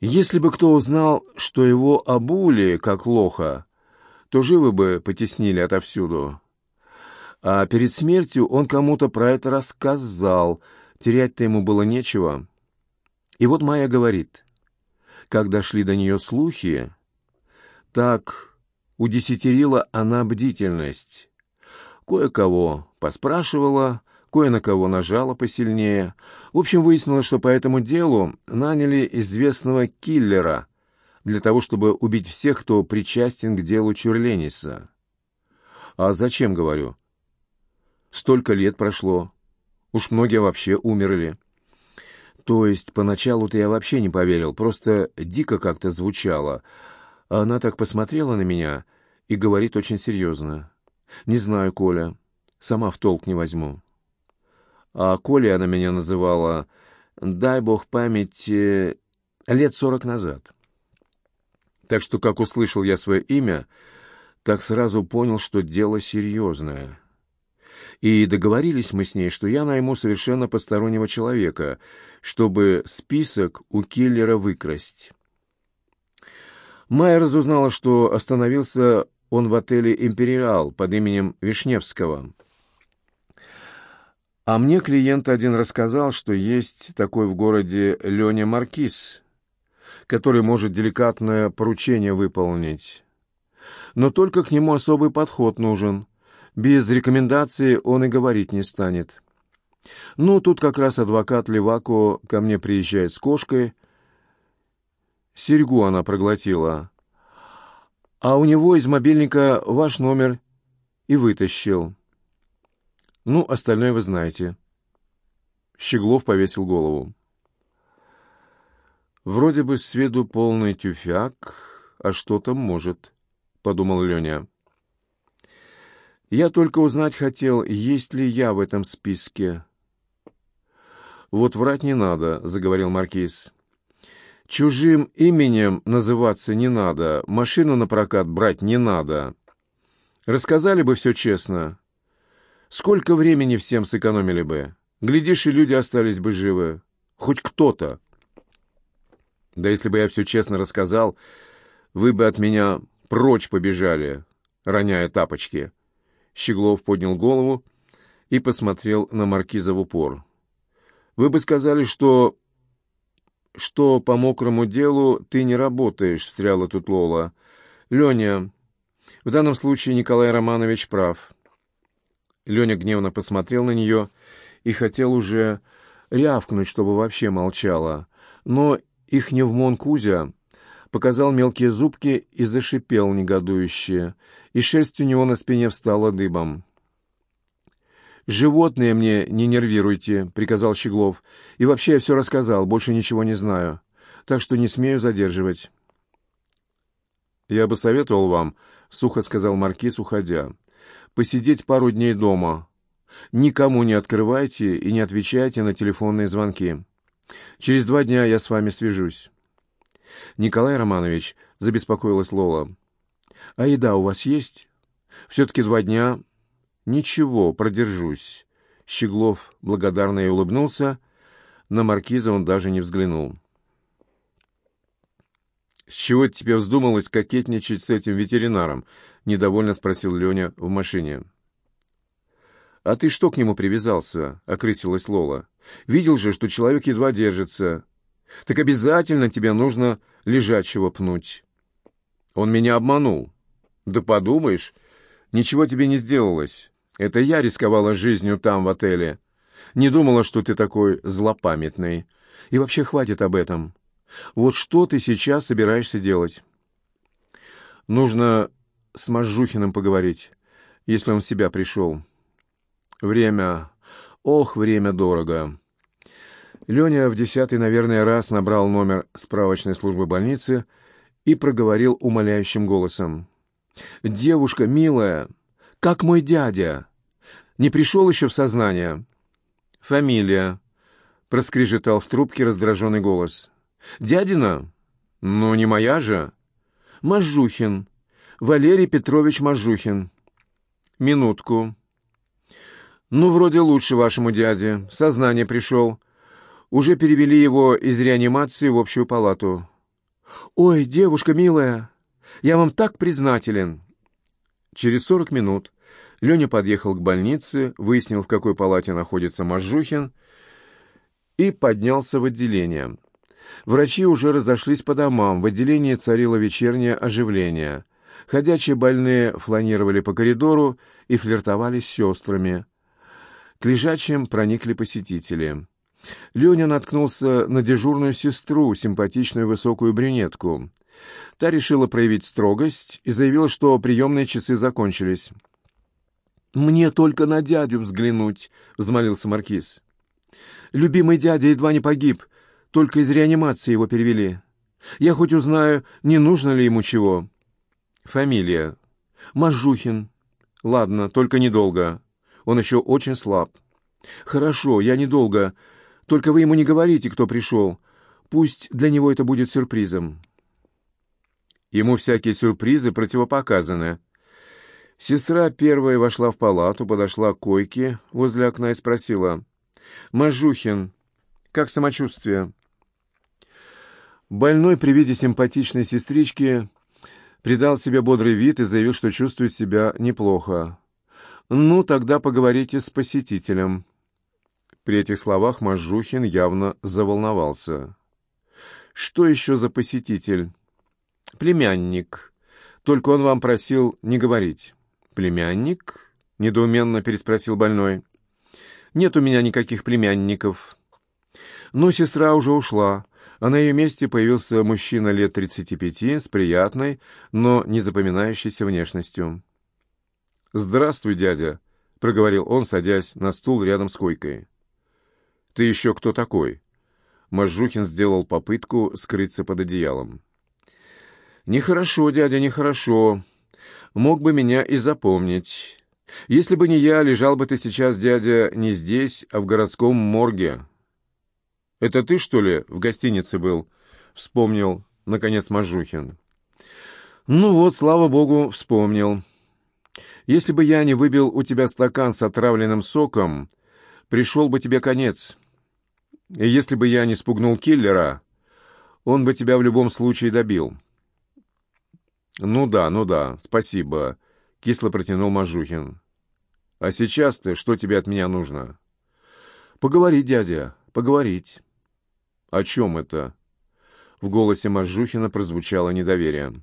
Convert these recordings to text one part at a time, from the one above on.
Если бы кто узнал, что его обули, как лоха, то живы бы потеснили отовсюду. А перед смертью он кому-то про это рассказал, терять-то ему было нечего. И вот Майя говорит, как дошли до нее слухи, так удесятерила она бдительность. Кое-кого поспрашивала, кое на кого нажала посильнее. В общем, выяснилось, что по этому делу наняли известного киллера для того, чтобы убить всех, кто причастен к делу Чурлениса. А зачем, говорю? Столько лет прошло. Уж многие вообще умерли. То есть поначалу-то я вообще не поверил, просто дико как-то звучало. А она так посмотрела на меня и говорит очень серьезно. «Не знаю, Коля, сама в толк не возьму». А Коля она меня называла, дай бог памяти, лет сорок назад. Так что, как услышал я свое имя, так сразу понял, что дело серьезное. И договорились мы с ней, что я найму совершенно постороннего человека, чтобы список у киллера выкрасть. Майя разузнала, что остановился он в отеле «Империал» под именем Вишневского. А мне клиент один рассказал, что есть такой в городе Леня Маркиз, который может деликатное поручение выполнить. Но только к нему особый подход нужен. Без рекомендации он и говорить не станет. Ну, тут как раз адвокат Левако ко мне приезжает с кошкой. Серьгу она проглотила. А у него из мобильника ваш номер и вытащил. Ну, остальное вы знаете. Щеглов повесил голову. Вроде бы с виду полный тюфяк, а что-то может, подумал Леня. Я только узнать хотел, есть ли я в этом списке. Вот врать не надо, заговорил маркиз. Чужим именем называться не надо, машину на прокат брать не надо. Рассказали бы все честно. Сколько времени всем сэкономили бы? Глядишь, и люди остались бы живы. Хоть кто-то. Да если бы я все честно рассказал, вы бы от меня прочь побежали, роняя тапочки. Щеглов поднял голову и посмотрел на маркиза в упор. Вы бы сказали, что... что по мокрому делу ты не работаешь, встряла тут Лола. Леня, в данном случае Николай Романович прав. Леня гневно посмотрел на нее и хотел уже рявкнуть, чтобы вообще молчала, но их Невмон Кузя показал мелкие зубки и зашипел негодующе, и шерсть у него на спине встала дыбом. «Животные мне не нервируйте», — приказал Щеглов. «И вообще я все рассказал, больше ничего не знаю, так что не смею задерживать». «Я бы советовал вам», — сухо сказал Маркиз, уходя, — «посидеть пару дней дома. Никому не открывайте и не отвечайте на телефонные звонки». Через два дня я с вами свяжусь. Николай Романович, забеспокоилась Лола. А еда у вас есть? Все-таки два дня. Ничего, продержусь. Щеглов благодарно и улыбнулся. На маркиза он даже не взглянул. «С чего тебе вздумалось кокетничать с этим ветеринаром?» — недовольно спросил Леня в машине. «А ты что к нему привязался?» — окрысилась Лола. «Видел же, что человек едва держится. Так обязательно тебе нужно лежачего пнуть». «Он меня обманул». «Да подумаешь, ничего тебе не сделалось. Это я рисковала жизнью там, в отеле. Не думала, что ты такой злопамятный. И вообще хватит об этом. Вот что ты сейчас собираешься делать?» «Нужно с Мажухиным поговорить, если он в себя пришел». Время... Ох, время дорого. Леня в десятый, наверное, раз набрал номер справочной службы больницы и проговорил умоляющим голосом. «Девушка, милая, как мой дядя? Не пришел еще в сознание?» «Фамилия», — проскрежетал в трубке раздраженный голос. «Дядина? Ну, не моя же». «Мажухин. Валерий Петрович Мажухин». «Минутку». «Ну, вроде лучше вашему дяде. Сознание пришел. Уже перевели его из реанимации в общую палату. «Ой, девушка милая, я вам так признателен!» Через сорок минут Леня подъехал к больнице, выяснил, в какой палате находится Мажухин, и поднялся в отделение. Врачи уже разошлись по домам, в отделении царило вечернее оживление. Ходячие больные фланировали по коридору и флиртовали с сестрами. К лежачим проникли посетители. Леня наткнулся на дежурную сестру, симпатичную высокую брюнетку. Та решила проявить строгость и заявила, что приемные часы закончились. «Мне только на дядю взглянуть», — взмолился Маркиз. «Любимый дядя едва не погиб, только из реанимации его перевели. Я хоть узнаю, не нужно ли ему чего». «Фамилия?» «Мажухин». «Ладно, только недолго. Он еще очень слаб». «Хорошо, я недолго. Только вы ему не говорите, кто пришел. Пусть для него это будет сюрпризом». Ему всякие сюрпризы противопоказаны. Сестра первая вошла в палату, подошла к койке возле окна и спросила. «Мажухин, как самочувствие?» Больной при виде симпатичной сестрички придал себе бодрый вид и заявил, что чувствует себя неплохо. «Ну, тогда поговорите с посетителем». При этих словах Мажухин явно заволновался. «Что еще за посетитель?» «Племянник. Только он вам просил не говорить». «Племянник?» — недоуменно переспросил больной. «Нет у меня никаких племянников». Но сестра уже ушла, а на ее месте появился мужчина лет 35 с приятной, но не запоминающейся внешностью. «Здравствуй, дядя», — проговорил он, садясь на стул рядом с койкой. «Ты еще кто такой?» Мажухин сделал попытку скрыться под одеялом. «Нехорошо, дядя, нехорошо мог бы меня и запомнить. Если бы не я, лежал бы ты сейчас, дядя, не здесь, а в городском морге. Это ты, что ли, в гостинице был? Вспомнил, наконец, Мажухин. Ну вот, слава богу, вспомнил. Если бы я не выбил у тебя стакан с отравленным соком, пришел бы тебе конец. И если бы я не спугнул киллера, он бы тебя в любом случае добил. «Ну да, ну да, спасибо», — кисло протянул Мажухин. «А сейчас-то что тебе от меня нужно?» «Поговорить, дядя, поговорить». «О чем это?» В голосе Мажухина прозвучало недоверие.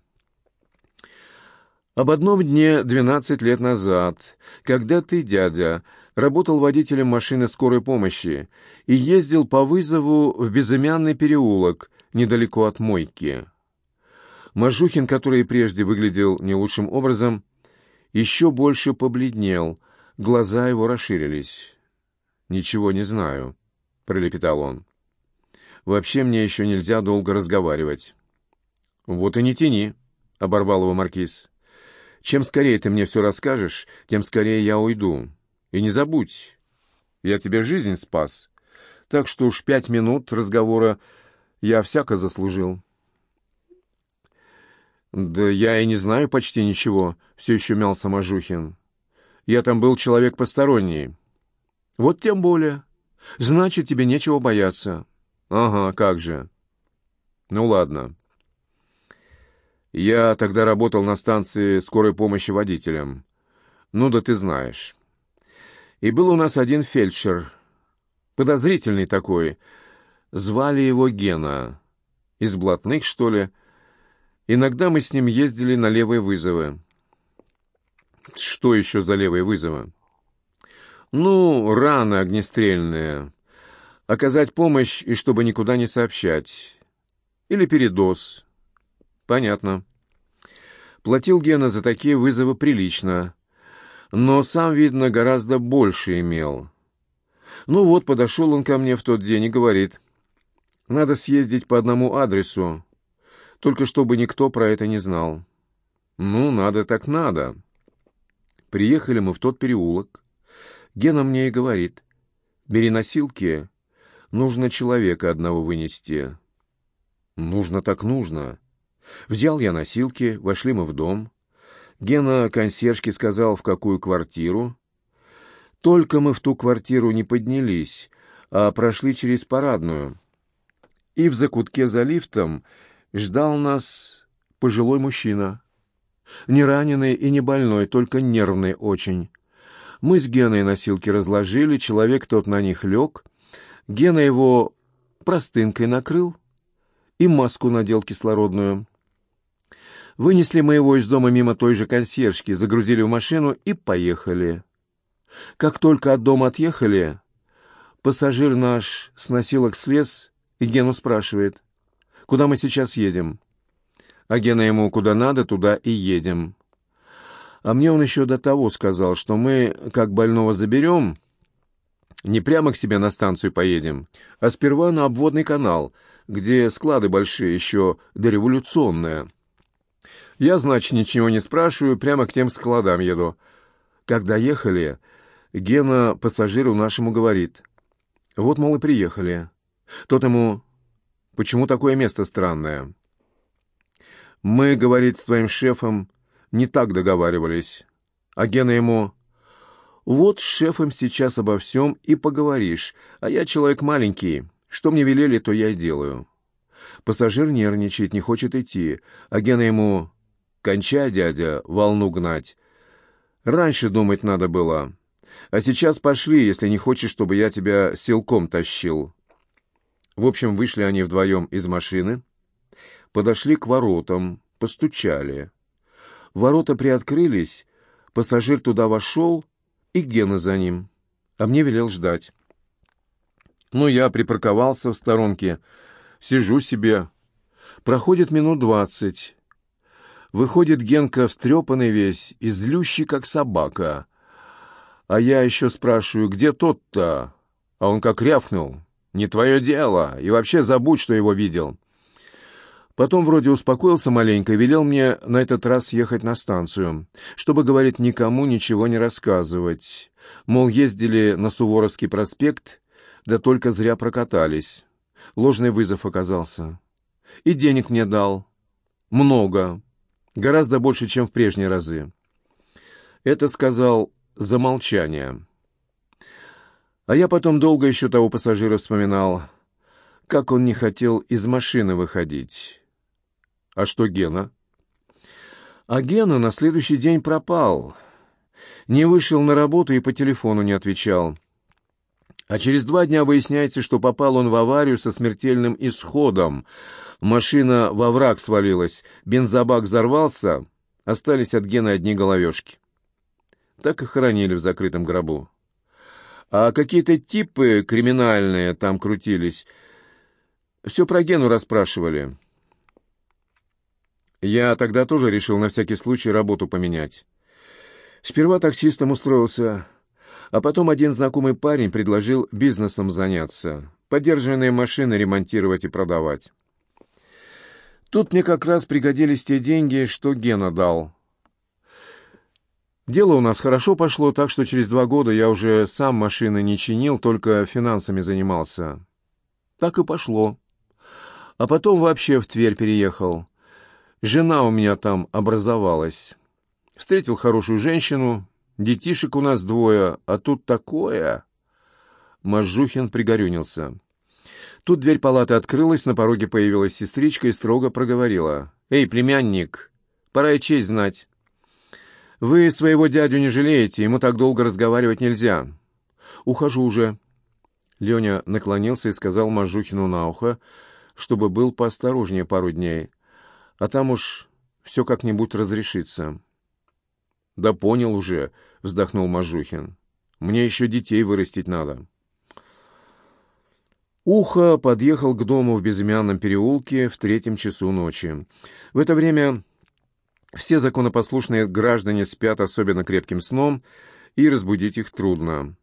«Об одном дне двенадцать лет назад, когда ты, дядя, работал водителем машины скорой помощи и ездил по вызову в безымянный переулок недалеко от мойки». Мажухин, который прежде выглядел не лучшим образом, еще больше побледнел, глаза его расширились. «Ничего не знаю», — пролепетал он. «Вообще мне еще нельзя долго разговаривать». «Вот и не тяни», — оборвал его маркиз. «Чем скорее ты мне все расскажешь, тем скорее я уйду. И не забудь, я тебе жизнь спас, так что уж пять минут разговора я всяко заслужил». «Да я и не знаю почти ничего», — все еще мялся Мажухин. «Я там был человек посторонний». «Вот тем более. Значит, тебе нечего бояться». «Ага, как же». «Ну ладно». Я тогда работал на станции скорой помощи водителям. Ну да ты знаешь. И был у нас один фельдшер, подозрительный такой. Звали его Гена. Из блатных, что ли, — Иногда мы с ним ездили на левые вызовы. Что еще за левые вызовы? Ну, раны огнестрельные. Оказать помощь и чтобы никуда не сообщать. Или передоз. Понятно. Платил Гена за такие вызовы прилично. Но сам, видно, гораздо больше имел. Ну вот, подошел он ко мне в тот день и говорит, «Надо съездить по одному адресу. Только чтобы никто про это не знал. Ну, надо так надо. Приехали мы в тот переулок. Гена мне и говорит, бери носилки, нужно человека одного вынести. Нужно так нужно. Взял я носилки, вошли мы в дом. Гена консьержке сказал, в какую квартиру. Только мы в ту квартиру не поднялись, а прошли через парадную. И в закутке за лифтом ждал нас пожилой мужчина. Не раненый и не больной, только нервный очень. Мы с Геной носилки разложили, человек тот на них лег. Гена его простынкой накрыл и маску надел кислородную. Вынесли мы его из дома мимо той же консьержки, загрузили в машину и поехали. Как только от дома отъехали, пассажир наш с носилок слез и Гену спрашивает, «Куда мы сейчас едем?» А Гена ему «Куда надо, туда и едем». А мне он еще до того сказал, что мы, как больного заберем, не прямо к себе на станцию поедем, а сперва на обводный канал, где склады большие, еще дореволюционные. Я, значит, ничего не спрашиваю, прямо к тем складам еду. Когда ехали, Гена пассажиру нашему говорит. Вот, мол, и приехали. Тот ему, почему такое место странное? Мы, говорит, с твоим шефом не так договаривались. А Гена ему, вот с шефом сейчас обо всем и поговоришь, а я человек маленький, что мне велели, то я и делаю. Пассажир нервничает, не хочет идти, а Гена ему, Кончай, дядя, волну гнать. Раньше думать надо было. А сейчас пошли, если не хочешь, чтобы я тебя силком тащил. В общем, вышли они вдвоем из машины, подошли к воротам, постучали. Ворота приоткрылись, пассажир туда вошел, и Гена за ним, а мне велел ждать. Ну, я припарковался в сторонке, сижу себе. Проходит минут двадцать. Выходит Генка встрепанный весь и злющий, как собака. А я еще спрашиваю, где тот-то? А он как рявкнул. «Не твое дело, и вообще забудь, что его видел». Потом вроде успокоился маленько и велел мне на этот раз ехать на станцию, чтобы, говорит, никому ничего не рассказывать. Мол, ездили на Суворовский проспект, да только зря прокатались. Ложный вызов оказался. И денег мне дал. Много. Гораздо больше, чем в прежние разы. Это сказал за молчание. А я потом долго еще того пассажира вспоминал, как он не хотел из машины выходить. А что Гена? А Гена на следующий день пропал. Не вышел на работу и по телефону не отвечал. А через два дня выясняется, что попал он в аварию со смертельным исходом — Машина во враг свалилась, бензобак взорвался, остались от Гены одни головешки. Так и хоронили в закрытом гробу. А какие-то типы криминальные там крутились. Все про Гену расспрашивали. Я тогда тоже решил на всякий случай работу поменять. Сперва таксистом устроился, а потом один знакомый парень предложил бизнесом заняться, подержанные машины ремонтировать и продавать. Тут мне как раз пригодились те деньги, что Гена дал. Дело у нас хорошо пошло, так что через два года я уже сам машины не чинил, только финансами занимался. Так и пошло. А потом вообще в Тверь переехал. Жена у меня там образовалась. Встретил хорошую женщину, детишек у нас двое, а тут такое... Мажухин пригорюнился. Тут дверь палаты открылась, на пороге появилась сестричка и строго проговорила. «Эй, племянник, пора и честь знать. Вы своего дядю не жалеете, ему так долго разговаривать нельзя. Ухожу уже». Леня наклонился и сказал Мажухину на ухо, чтобы был поосторожнее пару дней, а там уж все как-нибудь разрешится. «Да понял уже», — вздохнул Мажухин. «Мне еще детей вырастить надо». Ухо подъехал к дому в безымянном переулке в третьем часу ночи. В это время все законопослушные граждане спят особенно крепким сном, и разбудить их трудно.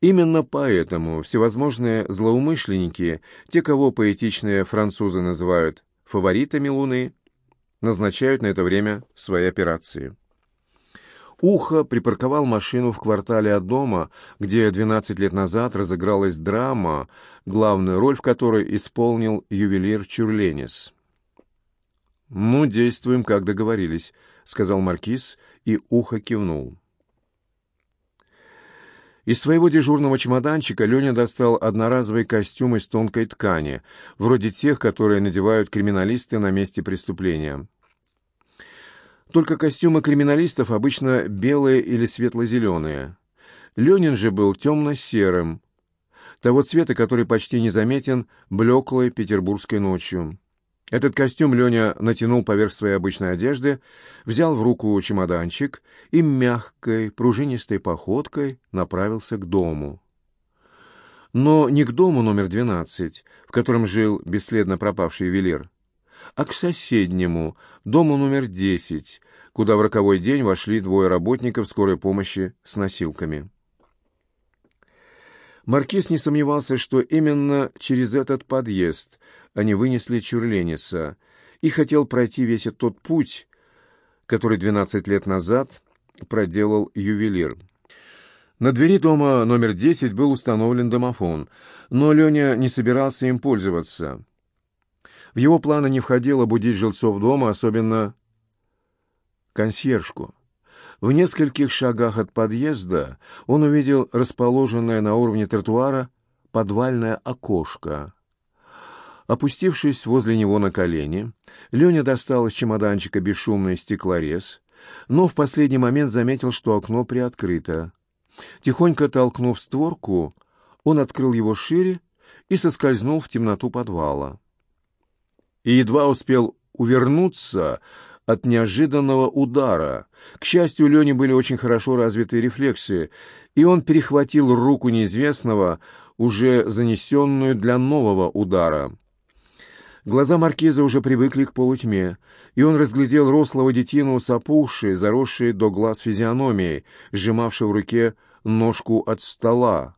Именно поэтому всевозможные злоумышленники, те, кого поэтичные французы называют фаворитами Луны, назначают на это время свои операции. Ухо припарковал машину в квартале от дома, где 12 лет назад разыгралась драма, главную роль в которой исполнил ювелир Чурленис. «Ну, действуем, как договорились», — сказал Маркиз, и Ухо кивнул. Из своего дежурного чемоданчика Леня достал одноразовый костюм из тонкой ткани, вроде тех, которые надевают криминалисты на месте преступления. Только костюмы криминалистов обычно белые или светло-зеленые. Ленин же был темно-серым, того цвета, который почти незаметен блеклой петербургской ночью. Этот костюм Леня натянул поверх своей обычной одежды, взял в руку чемоданчик и мягкой, пружинистой походкой направился к дому. Но не к дому номер 12, в котором жил бесследно пропавший ювелир, а к соседнему, дому номер 10, куда в роковой день вошли двое работников скорой помощи с носилками. Маркиз не сомневался, что именно через этот подъезд они вынесли Чурлениса и хотел пройти весь тот путь, который 12 лет назад проделал ювелир. На двери дома номер 10 был установлен домофон, но Леня не собирался им пользоваться. В его планы не входило будить жильцов дома, особенно консьержку. В нескольких шагах от подъезда он увидел расположенное на уровне тротуара подвальное окошко. Опустившись возле него на колени, Леня достал из чемоданчика бесшумный стеклорез, но в последний момент заметил, что окно приоткрыто. Тихонько толкнув створку, он открыл его шире и соскользнул в темноту подвала. И едва успел увернуться от неожиданного удара. К счастью, у Лени были очень хорошо развиты рефлексы, и он перехватил руку неизвестного, уже занесенную для нового удара. Глаза маркиза уже привыкли к полутьме, и он разглядел рослого детину с опухшей, заросшей до глаз физиономией, сжимавшей в руке ножку от стола.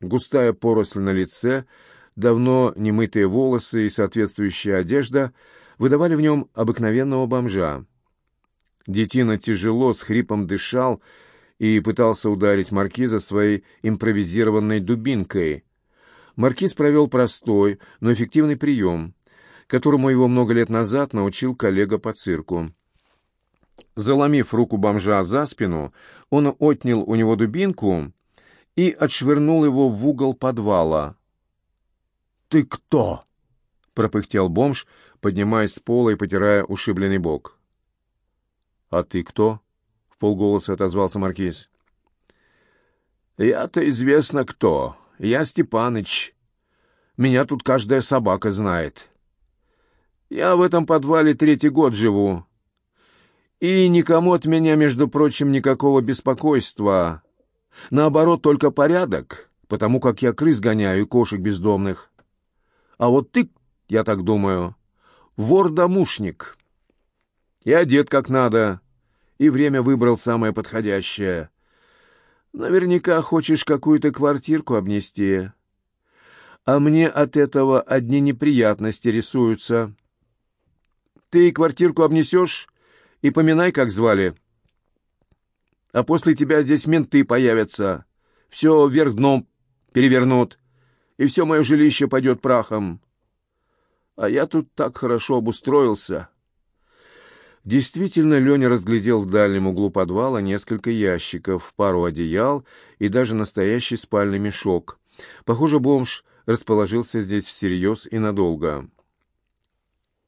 Густая поросль на лице, давно немытые волосы и соответствующая одежда — выдавали в нем обыкновенного бомжа. Детина тяжело, с хрипом дышал и пытался ударить маркиза своей импровизированной дубинкой. Маркиз провел простой, но эффективный прием, которому его много лет назад научил коллега по цирку. Заломив руку бомжа за спину, он отнял у него дубинку и отшвырнул его в угол подвала. «Ты кто?» — пропыхтел бомж, поднимаясь с пола и потирая ушибленный бок. «А ты кто?» — в полголоса отозвался маркиз. «Я-то известно кто. Я Степаныч. Меня тут каждая собака знает. Я в этом подвале третий год живу. И никому от меня, между прочим, никакого беспокойства. Наоборот, только порядок, потому как я крыс гоняю и кошек бездомных. А вот ты, я так думаю, вор-домушник. И одет как надо, и время выбрал самое подходящее. Наверняка хочешь какую-то квартирку обнести. А мне от этого одни неприятности рисуются. Ты квартирку обнесешь и поминай, как звали. А после тебя здесь менты появятся. Все вверх дном перевернут, и все мое жилище пойдет прахом. А я тут так хорошо обустроился. Действительно, Леня разглядел в дальнем углу подвала несколько ящиков, пару одеял и даже настоящий спальный мешок. Похоже, бомж расположился здесь всерьез и надолго.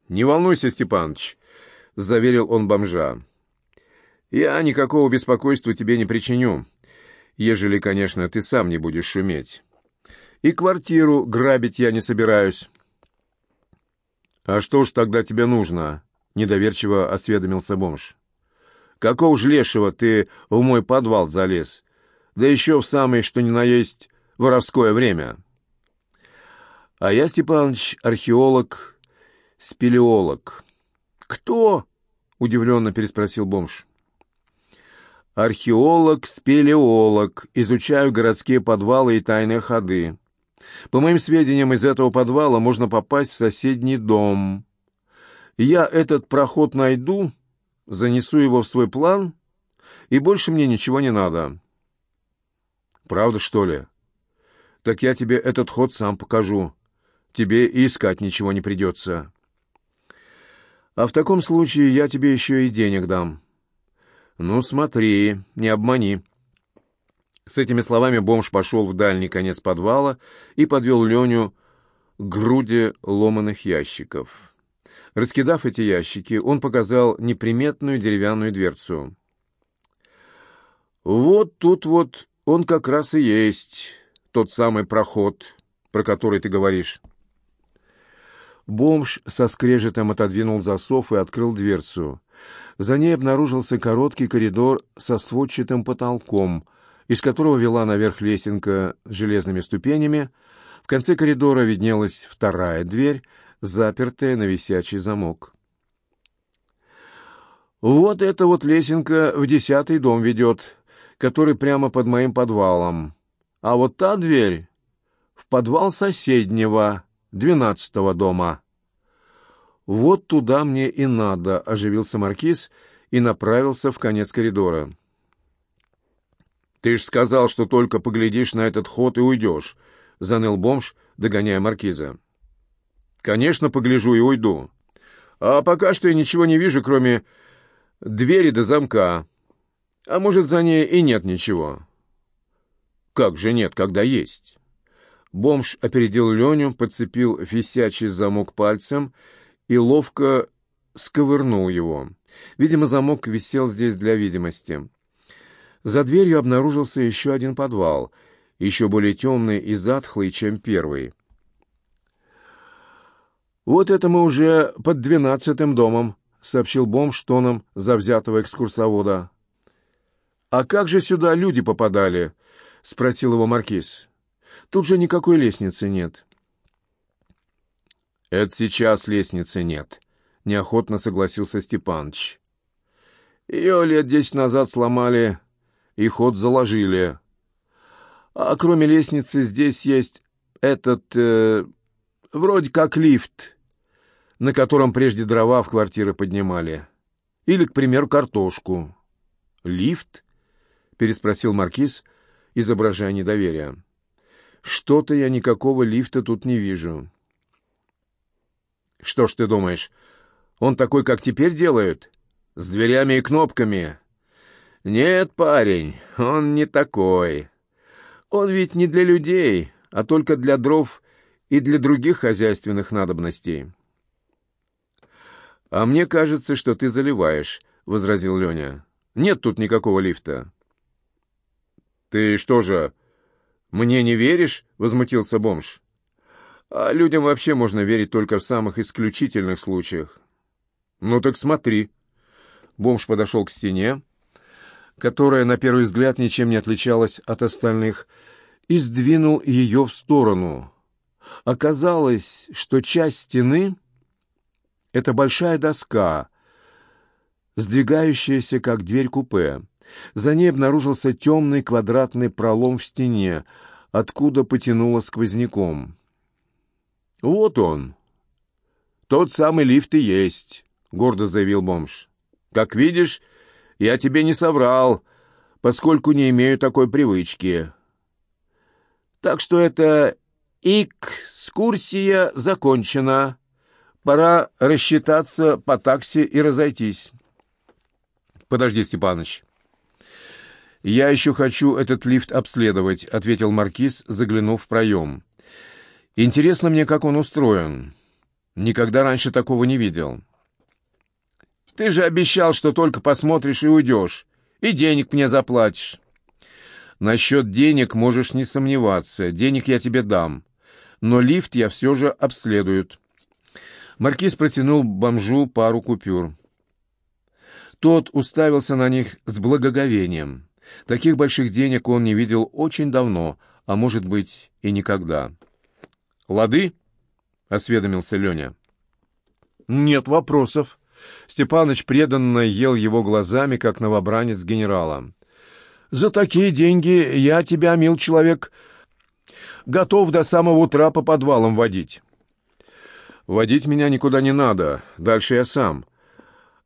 «Не волнуйся, Степаныч», — заверил он бомжа. «Я никакого беспокойства тебе не причиню, ежели, конечно, ты сам не будешь шуметь. И квартиру грабить я не собираюсь». «А что ж тогда тебе нужно?» — недоверчиво осведомился бомж. «Какого ж лешего ты в мой подвал залез? Да еще в самое, что ни на есть, воровское время». «А я, Степаныч, археолог, спелеолог». «Кто?» — удивленно переспросил бомж. «Археолог, спелеолог, изучаю городские подвалы и тайные ходы. По моим сведениям, из этого подвала можно попасть в соседний дом. Я этот проход найду, занесу его в свой план, и больше мне ничего не надо. Правда, что ли? Так я тебе этот ход сам покажу. Тебе и искать ничего не придется. А в таком случае я тебе еще и денег дам. Ну, смотри, не обмани. С этими словами бомж пошел в дальний конец подвала и подвел Леню к груди ломаных ящиков. Раскидав эти ящики, он показал неприметную деревянную дверцу. «Вот тут вот он как раз и есть, тот самый проход, про который ты говоришь». Бомж со скрежетом отодвинул засов и открыл дверцу. За ней обнаружился короткий коридор со сводчатым потолком, из которого вела наверх лесенка с железными ступенями. В конце коридора виднелась вторая дверь, запертая на висячий замок. «Вот эта вот лесенка в десятый дом ведет, который прямо под моим подвалом. А вот та дверь в подвал соседнего, двенадцатого дома». «Вот туда мне и надо», — оживился маркиз и направился в конец коридора. «Ты ж сказал, что только поглядишь на этот ход и уйдешь», — заныл бомж, догоняя маркиза. Конечно, погляжу и уйду. А пока что я ничего не вижу, кроме двери до замка. А может, за ней и нет ничего. Как же нет, когда есть? Бомж опередил Леню, подцепил висячий замок пальцем и ловко сковырнул его. Видимо, замок висел здесь для видимости. За дверью обнаружился еще один подвал, еще более темный и затхлый, чем первый. «Вот это мы уже под двенадцатым домом», — сообщил бомж тоном завзятого экскурсовода. «А как же сюда люди попадали?» — спросил его маркиз. «Тут же никакой лестницы нет». «Это сейчас лестницы нет», — неохотно согласился Степаныч. «Ее лет десять назад сломали и ход заложили. А кроме лестницы здесь есть этот, э, вроде как лифт» на котором прежде дрова в квартиры поднимали. Или, к примеру, картошку. «Лифт?» — переспросил Маркиз, изображая недоверие. «Что-то я никакого лифта тут не вижу». «Что ж ты думаешь, он такой, как теперь делают? С дверями и кнопками?» «Нет, парень, он не такой. Он ведь не для людей, а только для дров и для других хозяйственных надобностей». «А мне кажется, что ты заливаешь», — возразил Леня. «Нет тут никакого лифта». «Ты что же, мне не веришь?» — возмутился бомж. «А людям вообще можно верить только в самых исключительных случаях». «Ну так смотри». Бомж подошел к стене, которая на первый взгляд ничем не отличалась от остальных, и сдвинул ее в сторону. Оказалось, что часть стены это большая доска, сдвигающаяся, как дверь купе. За ней обнаружился темный квадратный пролом в стене, откуда потянуло сквозняком. «Вот он! Тот самый лифт и есть», — гордо заявил бомж. «Как видишь, я тебе не соврал, поскольку не имею такой привычки. Так что эта экскурсия закончена». Пора рассчитаться по такси и разойтись. Подожди, Степаныч. Я еще хочу этот лифт обследовать, ответил маркиз, заглянув в проем. Интересно мне, как он устроен. Никогда раньше такого не видел. Ты же обещал, что только посмотришь и уйдешь, и денег мне заплатишь. Насчет денег можешь не сомневаться, денег я тебе дам, но лифт я все же обследуют. Маркиз протянул бомжу пару купюр. Тот уставился на них с благоговением. Таких больших денег он не видел очень давно, а может быть и никогда. «Лады?» — осведомился Леня. «Нет вопросов». Степаныч преданно ел его глазами, как новобранец генерала. «За такие деньги я тебя, мил человек, готов до самого утра по подвалам водить». Водить меня никуда не надо, дальше я сам.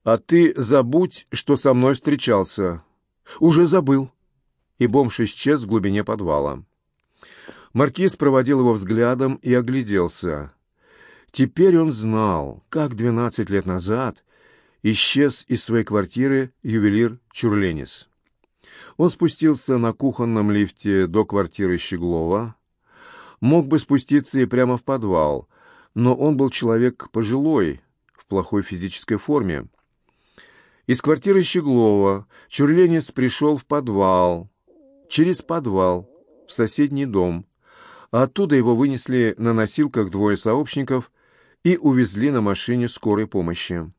А ты забудь, что со мной встречался. Уже забыл. И бомж исчез в глубине подвала. Маркиз проводил его взглядом и огляделся. Теперь он знал, как двенадцать лет назад исчез из своей квартиры ювелир Чурленис. Он спустился на кухонном лифте до квартиры Щеглова. Мог бы спуститься и прямо в подвал, но он был человек пожилой, в плохой физической форме. Из квартиры Щеглова Чурленец пришел в подвал, через подвал, в соседний дом. А оттуда его вынесли на носилках двое сообщников и увезли на машине скорой помощи.